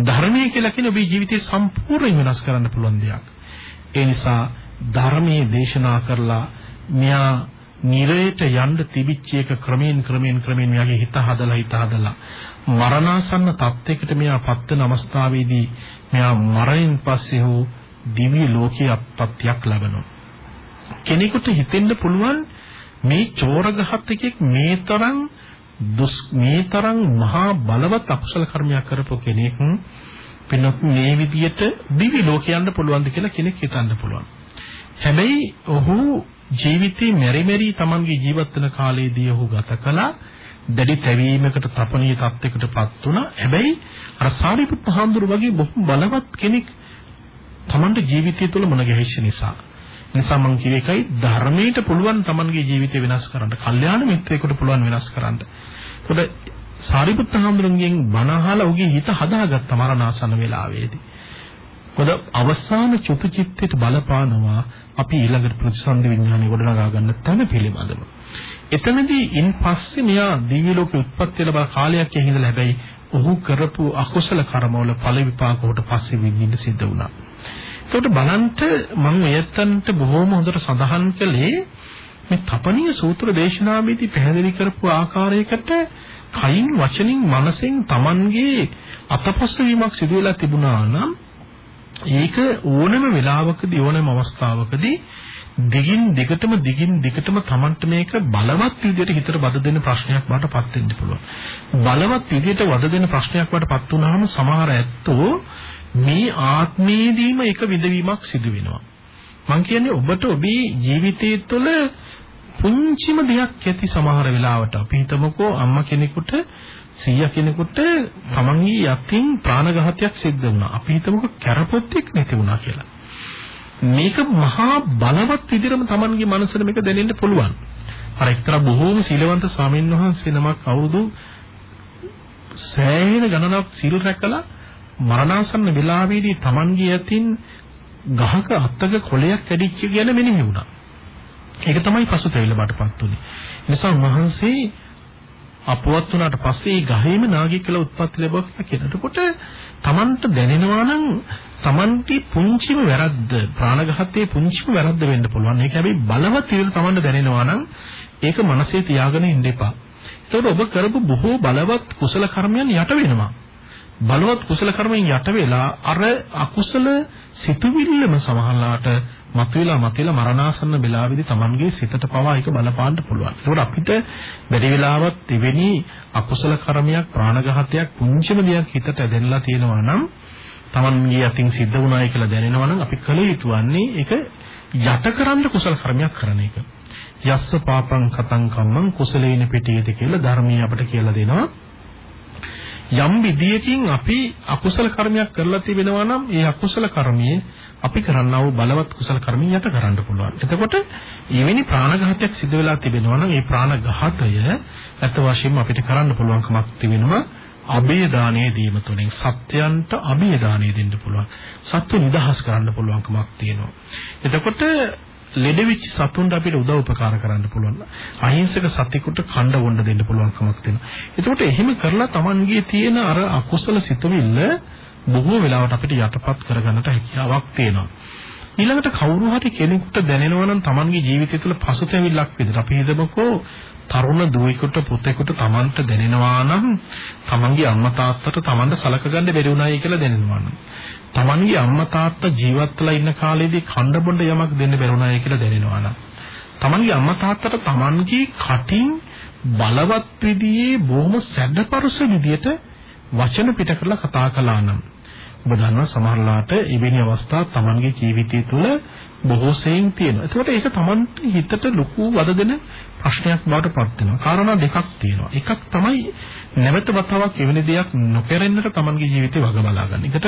ධර්මයේ කියලා කියන්නේ ඔබේ ජීවිතය සම්පූර්ණයෙන් වෙනස් කරන්න පුළුවන් දෙයක්. ඒ නිසා ධර්මයේ දේශනා කරලා මෙයා නිරයට යන්න තිබිච්ච එක ක්‍රමයෙන් ක්‍රමයෙන් ක්‍රමයෙන් මෙයාගේ හිත හදලා හිත හදලා මරණාසන්න තත්යකට මෙයා පත් වෙන අවස්ථාවේදී මෙයා මරණයෙන් පස්සේ හෝ දිව්‍ය ලෝකයේ අපත්‍යක් ලබනවා කෙනෙකුට හිතෙන්න පුළුවන් මේ චෝරගහත් එකෙක් මේ තරම් දුස් මේ තරම් මහා බලවත් අකුසල කර්මයක් කරපු කෙනෙක් පිනොත් මේ විදියට දිවි ලෝකයන්ට පුළුවන්ද කියලා කෙනෙක් හිතන්න පුළුවන්. හැබැයි ඔහු ජීවිතේ මෙරි මෙරි Tamanගේ ජීවත් වෙන කාලයේදී ඔහු ගත කළා දැඩි තැවීමකට තපනීය තත්යකටපත් වුණා. හැබැයි අර සාරිපුත් මහඳුරු වගේ බොහොම බලවත් කෙනෙක් Tamanට ජීවිතය තුළ මුණ ගැහිච්ච නිසා. නිසා මම කිය එකයි ධර්මයට පුළුවන් Tamanගේ ජීවිතය වෙනස් කරන්න. කල්යාණ මිත්‍රයෙකුට පුළුවන් වෙනස් කරන්න. ඒකට සාරිපුත් මහඳුරුන්ගෙන් බණ අහලා ඔහුගේ හිත හදාගත්ත මරණාසන්න වෙලාවේදී. මොකද අවසාන චුත චිත්තයට බලපානවා අපි ඊළඟට ප්‍රතිසන්දි විඥානය ගොඩනගා ගන්න තැන පිළිබඳව. එතනදී ඉන් පස්සේ මෙයා දිව්‍ය ලෝකෙ උත්පත්ති ලැබ කාලයක් යහිඳලා හැබැයි ඔහු කරපු අකුසල කර්මවල ඵල විපාක කොට පස්සේ විඳින්න සිද්ධ වුණා. ඒකට බලන්න මම එයත්තන්ට බොහොම හොඳට සඳහන් කළේ මේ තපනීය සූත්‍ර දේශනාවේදී පැහැදිලි කරපු ආකාරයකට කයින් වචනින් මනසෙන් Tamanගේ අතපසු වීමක් සිදු වෙලා තිබුණා නම් ඒක ඕනම වෙලාවකදී ඕනම අවස්ථාවකදී දිගින් දිගටම දිගින් දිගටම Tamanට මේක බලවත් විදිහට හිතට වද දෙන ප්‍රශ්නයක් වඩටපත් වෙන්න පුළුවන්. බලවත් විදිහට වද දෙන ප්‍රශ්නයක් වඩටපත් වුනහම සමහර ඇත්තෝ මේ ආත්මයේදීම එක විදවීමක් සිදු වෙනවා. මම කියන්නේ ඔබට ඔබේ ජීවිතයේ තුළ පුංචිම දෙයක් ඇති සමහර වෙලාවට අපි හිතමුකෝ අම්මා කෙනෙකුට සීයා කෙනෙකුට තමන්ගේ යතින් ප්‍රාණඝාතයක් සිද්ධ වුණා. අපි හිතමුකෝ කැරපොත්තෙක් නැති වුණා කියලා. මේක මහා බලවත් විදිහටම තමන්ගේ මනසට මේක දැනෙන්න පුළුවන්. අර එක්තරා බොහෝම සීලවන්ත ස්වාමීන් වහන්සේ නමක් අවුරුදු සෑහෙන ගණනක් සීල් රැකලා මරණාසන්න වෙලාවේදී තමන්ගේ යතින් ගහක අත්තක කොළයක් කැඩිච්ච කියන මෙනෙහි වුණා. ඒක තමයි පසුතැවිල්ල බාටපත් උනේ. නිසා උන්වහන්සේ අපවත් වුණාට පස්සේ ගහේම නාගයෙක් කියලා උත්පත්ති ලැබුවා කියනකොට Tamanට දැනෙනවා නම් Tamanටි පුංචිම වැරද්ද ප්‍රාණඝාතයේ පුංචිම වැරද්ද වෙන්න පුළුවන්. ඒක හැබැයි බලවත් විදිහට Tamanට දැනෙනවා නම් ඒක මනසේ තියාගෙන ඉන්න එපා. ඒකට ඔබ කරපු බොහෝ බලවත් කුසල කර්මයන් යට වෙනවා. බලවත් කුසල කර්මෙන් යට වෙලා අර අකුසල සිතුවිල්ලම සමහරලාට මතුවලා මතුවලා මරණාසන්න වෙලාවේදී Tamanගේ සිතට පවා ඒක බලපාන්න පුළුවන්. ඒකට අපිට බැරි වෙලාවත් එවැනි අකුසල කර්මයක් ප්‍රාණඝාතයක් පුංචිම දෙයක් හිතට ඇදෙන්නලා තියෙනවා නම් Tamanගේ අතින් සිද්ධ වුණායි කියලා දැනෙනවා නම් අපි කල යුතු වන්නේ ඒක යටකරන්න කුසල කර්මයක් කරන එක. යස්ස පාපං කතං කම්මං කුසලේන පිටියද කියලා ධර්මයේ අපිට කියලා දෙනවා. යම් විදියකින් අපි අකුසල කර්මයක් කරලා තිබෙනවා නම් ඒ අකුසල කර්මයේ අපි කරන්නා වූ බලවත් කුසල කර්මී යට කරන්න පුළුවන්. එතකොට ඊවෙනි ප්‍රාණඝාතයක් සිදු වෙලා තිබෙනවා නම් ඒ ප්‍රාණඝාතය ඇත්ත වශයෙන්ම අපිට කරන්න පුළුවන්කමක් තිබෙනවා. අභය දානයේ දීම තුළින් සත්‍යයන්ට අභය දානය දෙන්න පුළුවන්. සත්තු නිදහස් කරන්න පුළුවන්කමක් තියෙනවා. එතකොට ලෙඩ වෙච්ච සතුන්ට අපිට උදව් උපකාර කරන්න පුළුවන්. අහිංසක සතෙකුට කණ්ඩ වොන්න දෙන්න පුළුවන්කමක් තියෙනවා. එතකොට එහෙම කරලා Tamanගේ තියෙන අර අකුසල සිතුවිල්ල බොහෝ වෙලාවට අපිට යටපත් කරගන්නට හැකියාවක් තියෙනවා. ඊළඟට කවුරු හරි කෙනෙකුට දැනෙනවා නම් Tamanගේ ජීවිතය තුළ පසුතැවිල්ලක් විදිහට අපි හිතමුකෝ තරුණ දුවෙකුට පුතෙකුට Tamanට දැනෙනවා නම් Tamanගේ අම්මා තාත්තට Tamanට සලකගන්න බැරි වුණායි කියලා දැනෙනවා නම්. Tamanගේ අම්මා තාත්තා ජීවත් වෙලා ඉන්න කාලේදී කණ්ඩ බොණ්ඩ යමක් දෙන්න බැරුණායි කියලා දැනෙනවා නම්. Tamanගේ අම්මා තාත්තට Tamanගේ කටින් බලවත් විදිහේ බොහොම සැඩපරුස විදියට වචන පිට කරලා කතා කළා නම් ඔබ දන්නවා සමහරලාට එවැනි අවස්ථා Tamanගේ ජීවිතය තුළ බොහෝ සෙයින් තියෙනවා. ඒකට ඒක Tamanට හිතට ලොකු වද දෙන ප්‍රශ්නයක් බවට පත් වෙනවා. කාරණා දෙකක් තියෙනවා. එකක් තමයි නැවත වතාවක් එවැනි දෙයක් නොකරෙන්නට Tamanගේ ජීවිතේ වග බලා ගන්න. ඒකට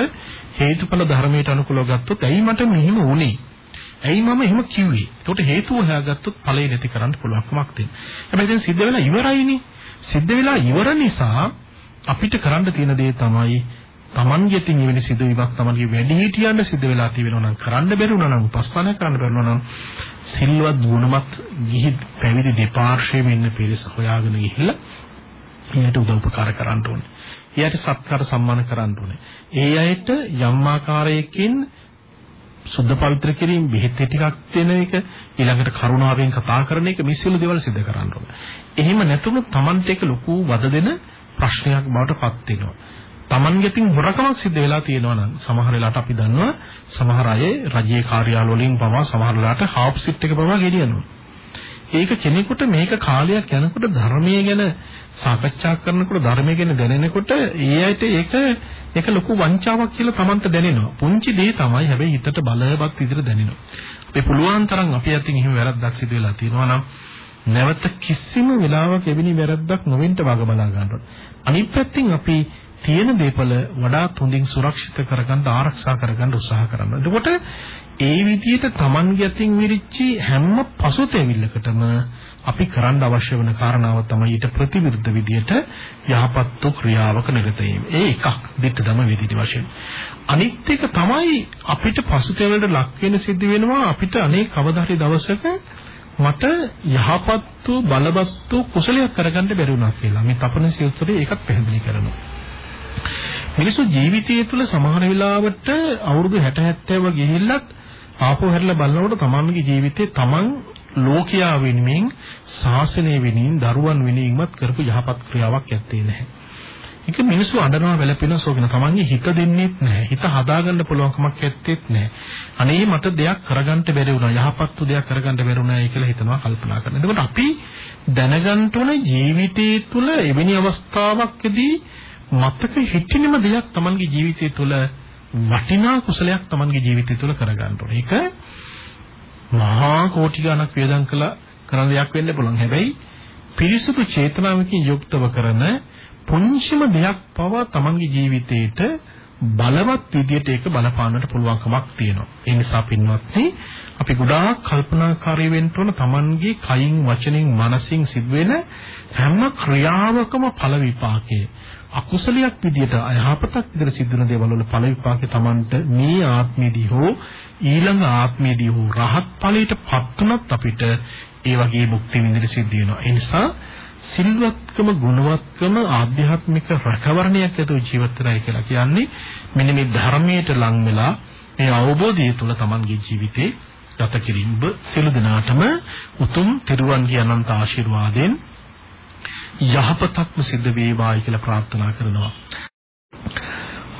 හේතුඵල ධර්මයට අනුකූලව ගත්තොත් ඇයි මට මෙහෙම වුනේ? ඇයි මම එහෙම කිව්වේ? ඒකට හේතුව හොයාගත්තොත් ඵලෙ නැති කරන්න පුළුවන්කමක් තියෙනවා. හැබැයි දැන් සිද්ධ වෙලා ඉවරයිනේ. සිද්ධ වෙලා ඉවර නිසා අපිට කරන්න තියෙන දේ තමයි Tamange තින් එවැනි සිදුවීමක් Tamange වැඩිහිටියන්ට සිද්ධ වෙලා තියෙනවා නම් කරන්න බැරුණා නම් උපස්ථාන කරන්න බැරුණා නම් සිල්වත් ගුණමත් ගිහි පැවිදි දෙපාර්ශ්වයේම ඉන්න පිරිස හොයාගෙන ගිහිල්ලා එයාට උදව් උපකාර කරන්න ඕනේ. එයාට සත්කාර සම්මාන කරන්න ඕනේ. ඒ අයට යම් ආකාරයකින් සුද්ධ පවිත්‍ර කිරීම බෙහෙත් ටිකක් දෙන එක ඊළඟට කරුණාවෙන් කතා කරන එක මේ සියලු දේවල් සිදු කරන්න ඕනේ. එහෙම නැතුණු Tamante එක ලොකු වද දෙන ප්‍රශ්නයක් බවට පත් වෙනවා. Taman ගෙතින් හොරකමක් සිද්ධ වෙලා තියෙනවා නම් සමහර වෙලාවට අපි දන්නවා සමහර අය රජයේ කාර්යාල වලින් පවා සමහර වෙලාවට හාප් සිට් එක පවා ගෙනියනවා. ඒක කෙනෙකුට මේක කාලයක් යනකොට ධර්මයේ ගැන සාකච්ඡා කරනකොට ධර්මයේ ගැන දැනෙනකොට ඒ අයට ඒක ඒක ලොකු වංචාවක් කියලා Tamanට දැනෙනවා. පුංචි දේ තමයි හැබැයි හිතට බලවත් විදිහට දැනෙනවා. අපි පුළුවන් තරම් අපි අතින් එහෙම වැරද්දක් සිදු වෙලා තියෙනවා නම් නැවත කිසිම වෙලාවක එවැනි වැරද්දක් නොවෙන්න වග බලා ගන්න ඕනේ. අනිත් පැත්තෙන් අපි තියෙන දේපල වඩාත් හොඳින් සුරක්ෂිත කරගන්න ආරක්ෂා කරගන්න උත්සාහ කරනවා. එතකොට ඒ විදිහට Tamange අතින් විරිච්චි හැම පසුතැවිල්ලකටම අපි කරන්න අවශ්‍ය වෙන කාරණාව තමයි ඊට ප්‍රතිවිරුද්ධ විදිහට යහපත් ක්‍රියාවක නිරත වීම. ඒ එකක් දිට්ඨදම වේදිතී වශයෙන්. අනිත් එක තමයි අපිට පසුතැවෙලට ලක් වෙන සිද්ධ වෙනවා අපිට අනේ කවදා හරි දවසක මට යහපත් වූ බලවත් වූ කුසලයක් කරගන්න බැරි වුණා කියලා. මේ තපනසී උත්තරේ ඒකත් පැහැදිලි කරනවා. මිනිස්සු ජීවිතය තුළ සමහර වෙලාවට අවුරුදු 60 70 ගිහිල්ලත් ආපහු හැරිලා බලනකොට තමන්ගේ ජීවිතේ තමන් ලෝකයා වෙනුවෙන් ශාසනය වෙනුවෙන් දරුවන් වෙනුවෙන්වත් කරපු යහපත් ක්‍රියාවක් ඇත්තේ නැහැ. ඒක මිනිස්සු අඬනවා වැළපෙනවා සෝගෙන තමන්ගේ හිත දෙන්නේත් නැහැ. හිත හදාගන්න පුළුවන් කමක් ඇත්තේත් නැහැ. අනේ මට දෙයක් කරගන්න බැරි වුණා. යහපත් දෙයක් කරගන්න බැරි වුණා කියලා හිතනවා කල්පනා කරනවා. එතකොට අපි දැනගන්න ඕන ජීවිතයේ තුල එවැනි අවස්ථාවකදී මතක හිටිනම දෙයක් තමන්ගේ ජීවිතය තුළ වටිනා කුසලයක් තමන්ගේ ජීවිතය තුළ කරගන්න ඕනේ. ඒක මහා කෝටි ගණක් වේදම් කළ කරන දෙයක් වෙන්න පුළුවන්. හැබැයි පිරිසුදු චේතනාවකින් යුක්තව කරන පුංචිම දෙයක් පවා තමන්ගේ ජීවිතේට බලවත් විදියට ඒක බලපාන්නට පුළුවන්කමක් තියෙනවා. ඒ නිසා පින්වත්නි අපි ගොඩාක් කල්පනාකාරී වෙන්න ඕන තමන්ගේ කයින් වචනෙන් මනසින් සිදුවෙන හැම ක්‍රියාවකම ඵල විපාකයේ අකුසලයක් විදියට අයහපතක් විදියට සිද්ධ වෙන දේවල් වල ඵල විපාකේ Tamanට මේ ආත්මෙදී හෝ ඊළඟ ආත්මෙදී හෝ රහත් ඵලයටපත් උනත් අපිට ඒ වගේ මුක්ති විඳින සිද්ධ වෙනවා. ඒ නිසා සිල්වත්කම ගුණවත්කම ආධ්‍යාත්මික රැකවරණයක් ඇතුළු ජීවත් වෙනයි කියලා කියන්නේ මෙන්න මේ ධර්මයට ලං වෙලා මේ අවබෝධය තුළ Tamanගේ ජීවිතේ ගත කිරීම සියලු දෙනාටම උතුම් තිරුවන්ගේ අනන්ත ආශිර්වාදයෙන් යහපතක්ම සිද්ධ වේවායි කියලා ප්‍රාර්ථනා කරනවා.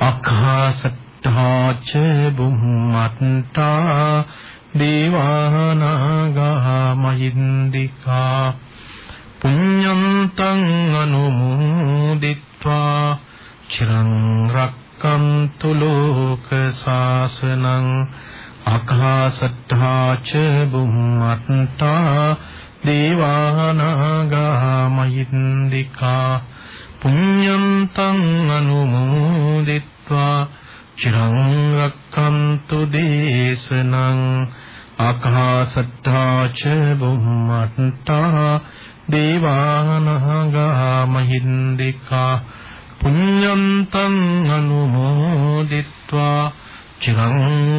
අඛාසට්ඨාච බුම්මත්තා දේවානාගා මහින්దికා පුඤ්ඤන්තං අනුමෝදිත්වා චිරං රක්කන්තු ලෝක සාසනං අඛාසට්ඨාච බුම්මත්තා දේවානාගාමහින්దికා පුඤ්ඤන්තං අනුමෝදිත්වා චිරං රක්ඛන්තු දේශනං ආකාශත්තා ච බුම්මත්තා දේවානාගාමහින්దికා පුඤ්ඤන්තං අනුමෝදිත්වා චිරං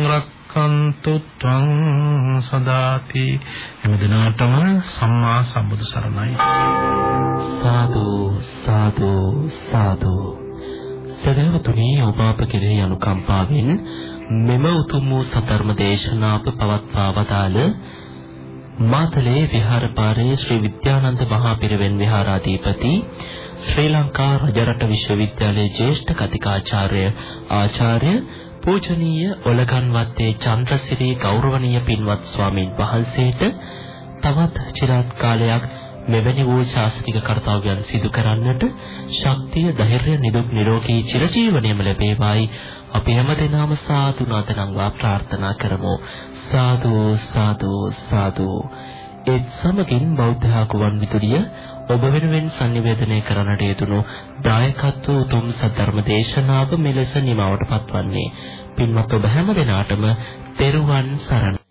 රක්ඛන්තු රක්칸තු ත්වං සදාති. එමෙදනාටම සම්මා සම්බුදු සරණයි. සාදු සාදු සාදු. සදහවතුනි ඔබ අප කෙරෙහි අනුකම්පාවෙන් මෙම උතුම් වූ සතරම දේශනාව පවත්වා වදාළ මාතලේ විහාරපාරේ ශ්‍රී විද්‍යානන්ද මහා පිරිවෙන් විහාරාධිපති ශ්‍රී ලංකා රජරට විශ්වවිද්‍යාලයේ ජ්‍යෙෂ්ඨ කතිකාචාර්ය ආචාර්ය පූජනීය ඔලගන්වත්තේ චන්ද්‍රසිරි ගෞරවනීය පින්වත් ස්වාමීන් වහන්සේට තවත් চিරාත් කාලයක් මෙවැනි වූ ශාස්ත්‍රීය කර්තව්‍යයන් සිදු කරන්නට ශක්තිය ධෛර්ය නිදුක් නිරෝගී චිරජීවනයේම ලැබේවායි. අපි හැමදෙනාම සාදු නාදනම්වා ප්‍රාර්ථනා කරමු. සාදු සාදු සාදු. ඒ සමගින් බෞද්ධ ආකුවන් විදුලිය ඔබ වෙනුවෙන් sannivedanaya කරන්නට යෙදුණු දායකත්ව උතුම් සද්ධර්ම දේශනාව මෙලෙස නිමවට පත්වන්නේ පින්වත් ඔබ හැම දිනාටම තෙරුවන් සරණයි.